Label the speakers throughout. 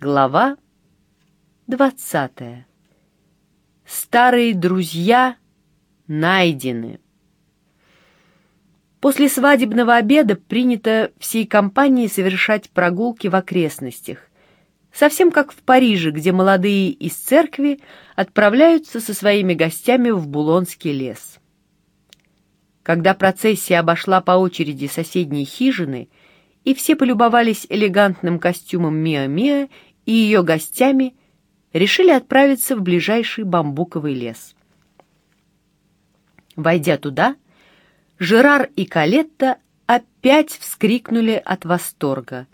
Speaker 1: Глава двадцатая. Старые друзья найдены. После свадебного обеда принято всей компанией совершать прогулки в окрестностях. Совсем как в Париже, где молодые из церкви отправляются со своими гостями в Булонский лес. Когда процессия обошла по очереди соседние хижины, и все полюбовались элегантным костюмом Миа-Миа и ее гостями решили отправиться в ближайший бамбуковый лес. Войдя туда, Жерар и Калетта опять вскрикнули от восторга.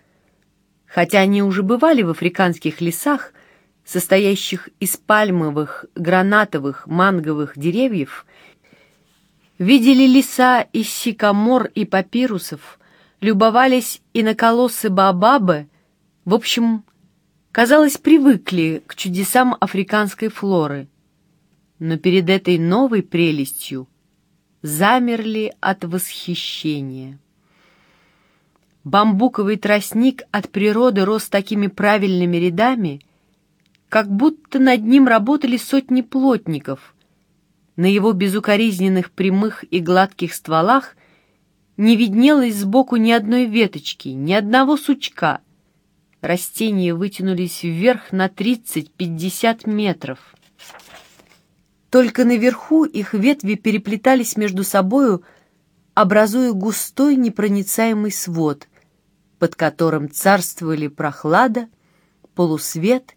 Speaker 1: Хотя они уже бывали в африканских лесах, состоящих из пальмовых, гранатовых, манговых деревьев, видели леса из сикамор и папирусов, любовались и на колоссы Баобабы, в общем, казалось, привыкли к чудесам африканской флоры. Но перед этой новой прелестью замерли от восхищения. Бамбуковый тростник от природы рос такими правильными рядами, как будто над ним работали сотни плотников. На его безукоризненных прямых и гладких стволах не виднелось сбоку ни одной веточки, ни одного сучка — Растения вытянулись вверх на 30-50 метров. Только наверху их ветви переплетались между собою, образуя густой непроницаемый свод, под которым царствовали прохлада, полусвет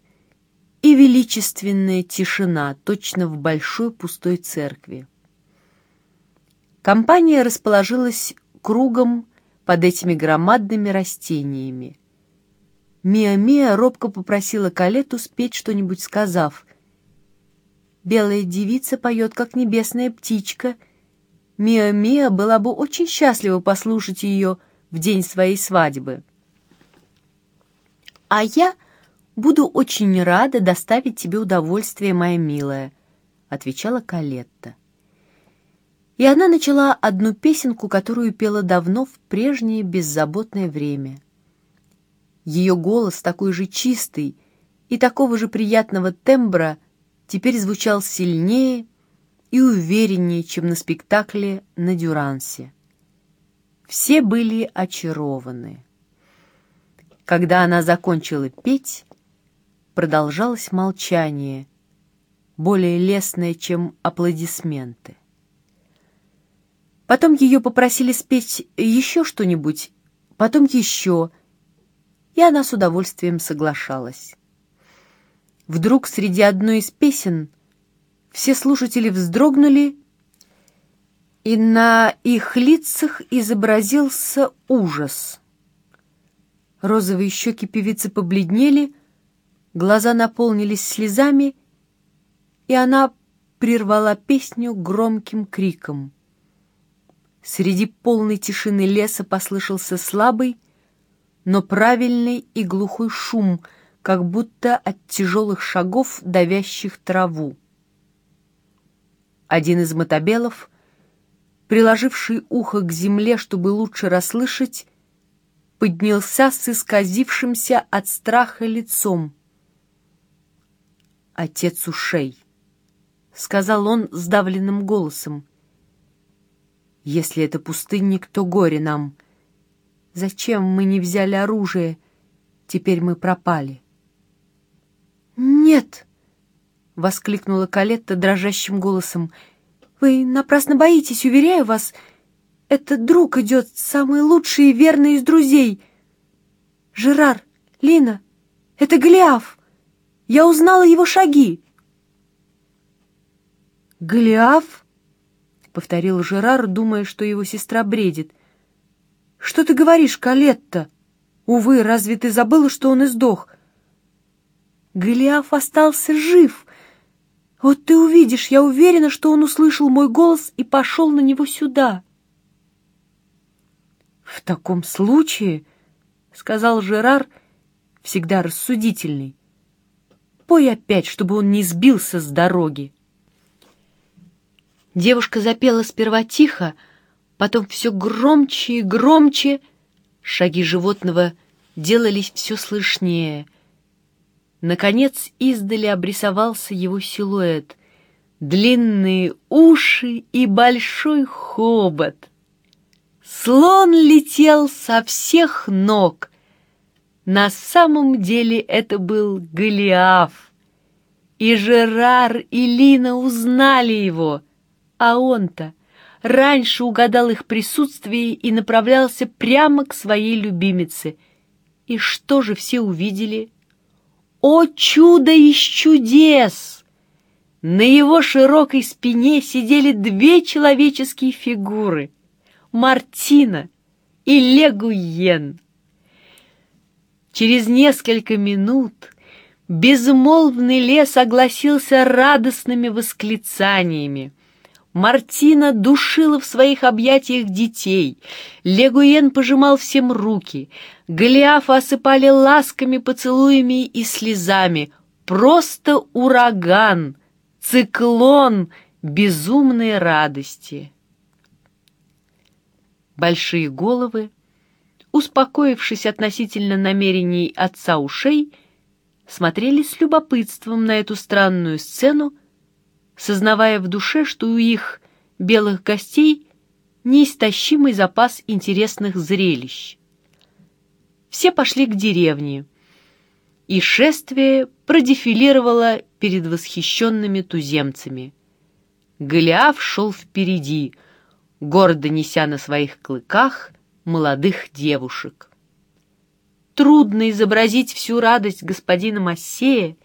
Speaker 1: и величественная тишина, точно в большой пустой церкви. Компания расположилась кругом под этими громадными растениями. Мия-Мия робко попросила Калету спеть что-нибудь, сказав, «Белая девица поет, как небесная птичка. Мия-Мия была бы очень счастлива послушать ее в день своей свадьбы». «А я буду очень рада доставить тебе удовольствие, моя милая», — отвечала Калетта. И она начала одну песенку, которую пела давно в прежнее беззаботное время — ее голос, такой же чистый и такого же приятного тембра, теперь звучал сильнее и увереннее, чем на спектакле на Дюрансе. Все были очарованы. Когда она закончила петь, продолжалось молчание, более лестное, чем аплодисменты. Потом ее попросили спеть еще что-нибудь, потом еще, и она с удовольствием соглашалась. Вдруг среди одной из песен все слушатели вздрогнули, и на их лицах изобразился ужас. Розовые щеки певицы побледнели, глаза наполнились слезами, и она прервала песню громким криком. Среди полной тишины леса послышался слабый, но правильный и глухой шум, как будто от тяжелых шагов, давящих траву. Один из мотобелов, приложивший ухо к земле, чтобы лучше расслышать, поднялся с исказившимся от страха лицом. «Отец ушей», — сказал он сдавленным голосом. «Если это пустынник, то горе нам». Зачем мы не взяли оружие? Теперь мы пропали. «Нет!» — воскликнула Калетта дрожащим голосом. «Вы напрасно боитесь, уверяю вас. Этот друг идет, самый лучший и верный из друзей. Жерар, Лина, это Голиаф. Я узнала его шаги». «Голиаф?» — повторил Жерар, думая, что его сестра бредит. «Что ты говоришь, Калетта? Увы, разве ты забыла, что он издох?» «Голиаф остался жив!» «Вот ты увидишь, я уверена, что он услышал мой голос и пошел на него сюда». «В таком случае, — сказал Жерар, всегда рассудительный, — пой опять, чтобы он не сбился с дороги». Девушка запела сперва тихо, — потом все громче и громче. Шаги животного делались все слышнее. Наконец издали обрисовался его силуэт. Длинные уши и большой хобот. Слон летел со всех ног. На самом деле это был Голиаф. И Жерар, и Лина узнали его, а он-то раньше угадал их присутствие и направлялся прямо к своей любимице. И что же все увидели? О чудо из чудес! На его широкой спине сидели две человеческие фигуры — Мартина и Легуен. Через несколько минут безмолвный лес огласился радостными восклицаниями. Мартина душила в своих объятиях детей, Легуен пожимал всем руки, Голиафа осыпали ласками, поцелуями и слезами. Просто ураган, циклон безумной радости. Большие головы, успокоившись относительно намерений отца ушей, смотрели с любопытством на эту странную сцену, сознавая в душе, что у их белых гостей неистощимый запас интересных зрелищ. Все пошли к деревне, и шествие продефилировало перед восхищенными туземцами. Голиаф шел впереди, гордо неся на своих клыках молодых девушек. Трудно изобразить всю радость господина Массея,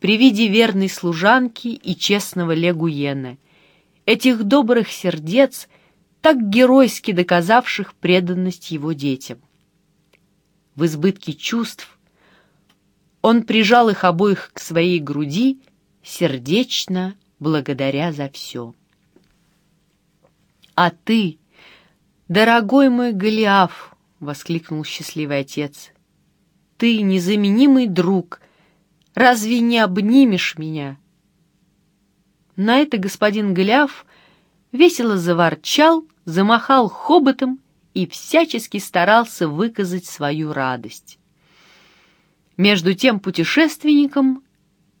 Speaker 1: при виде верной служанки и честного Легуена, этих добрых сердец, так геройски доказавших преданность его детям. В избытке чувств он прижал их обоих к своей груди, сердечно благодаря за все. «А ты, дорогой мой Голиаф!» — воскликнул счастливый отец. «Ты незаменимый друг!» Разве не обнимешь меня?» На это господин Голиаф весело заворчал, замахал хоботом и всячески старался выказать свою радость. Между тем путешественникам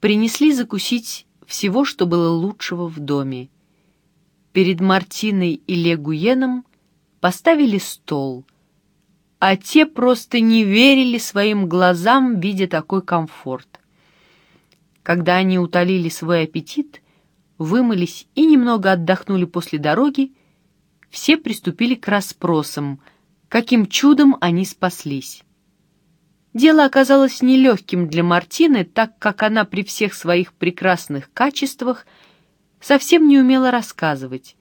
Speaker 1: принесли закусить всего, что было лучшего в доме. Перед Мартиной и Легуеном поставили стол, а те просто не верили своим глазам, видя такой комфорт. Когда они утолили свой аппетит, вымылись и немного отдохнули после дороги, все приступили к расспросам, каким чудом они спаслись. Дело оказалось нелегким для Мартины, так как она при всех своих прекрасных качествах совсем не умела рассказывать.